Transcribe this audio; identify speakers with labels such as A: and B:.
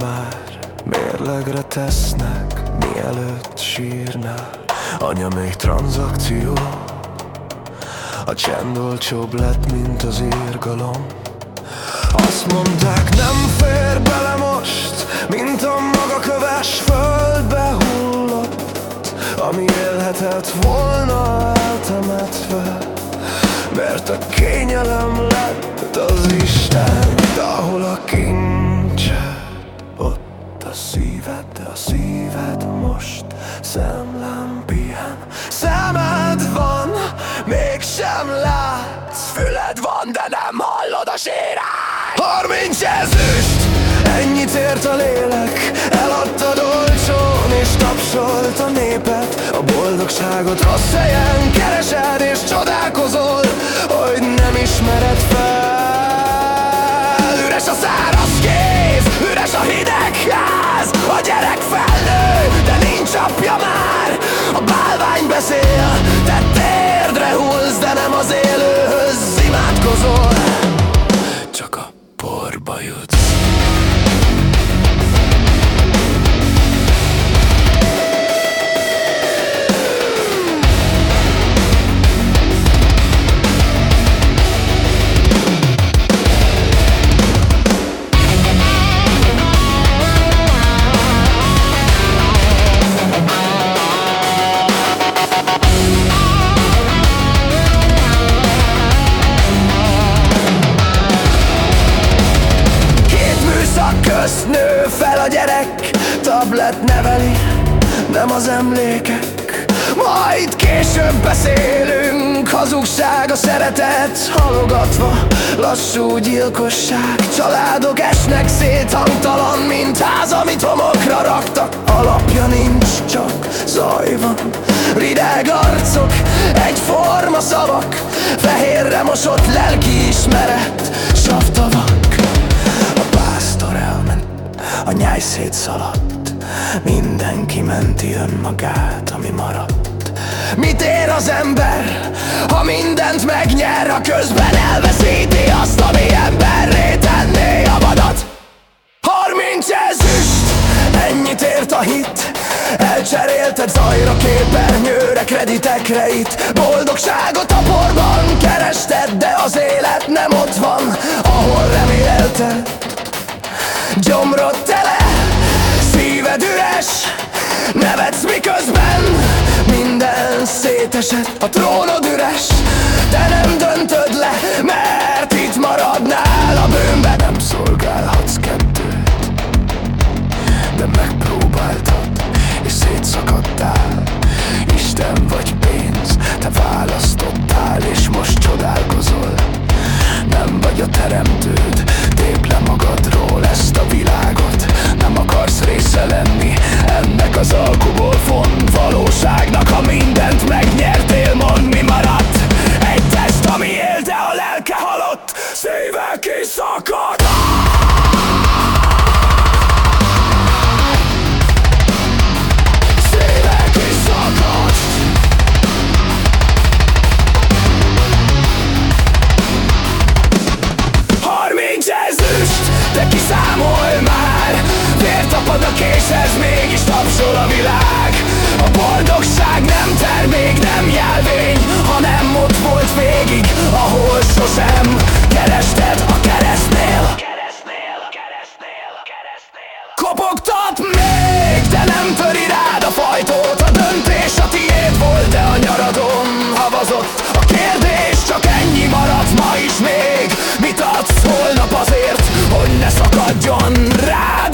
A: már. Mérlegre tesznek, mielőtt sírnál Anya még tranzakció. A csend olcsóbb lett, mint az írgalom. Azt mondták, nem fér bele most Mint a maga köves földbe hullott Ami élhetett volna eltemetve. Mert a kényelem lett az Isten Ahol a Ott a szíved, de a szíved most Szemlám pihen. Szemed van, mégsem látsz Füled van, de nem hallod a sírát Harminc ezüst, ennyit ért a lélek Eladtad olcsón és tapsolt a népet. A boldogságot rossz helyen keresed és csodálkozol Hogy nem ismered você. Közt nő fel a gyerek Tablet neveli, nem az emlékek. Majd később beszélünk Hazugság, a szeretet halogatva Lassú gyilkosság. Családok esnek szét Hangtalan, mint ház, amit homokra raktak. Alapja nincs, csak zaj van. Rideg arcok, egyforma szavak. Fehérre mosott lelkiismeret Savtavak a nyáj szétszaladt. Mindenki menti önmagát, ami maradt. Mit ér az ember, ha mindent megnyer A közben elveszíti azt, ami emberré tenné a vadat? Harminc ezüst, ennyit ért a hit. Elcserélted zajra, képernyőre, kreditekre itt. Boldogságot a porban kerested, de az élet nem ott van Ahol remélted. Gyomrod Nevetsz miközben minden szétesett A trónod üres, John Rat.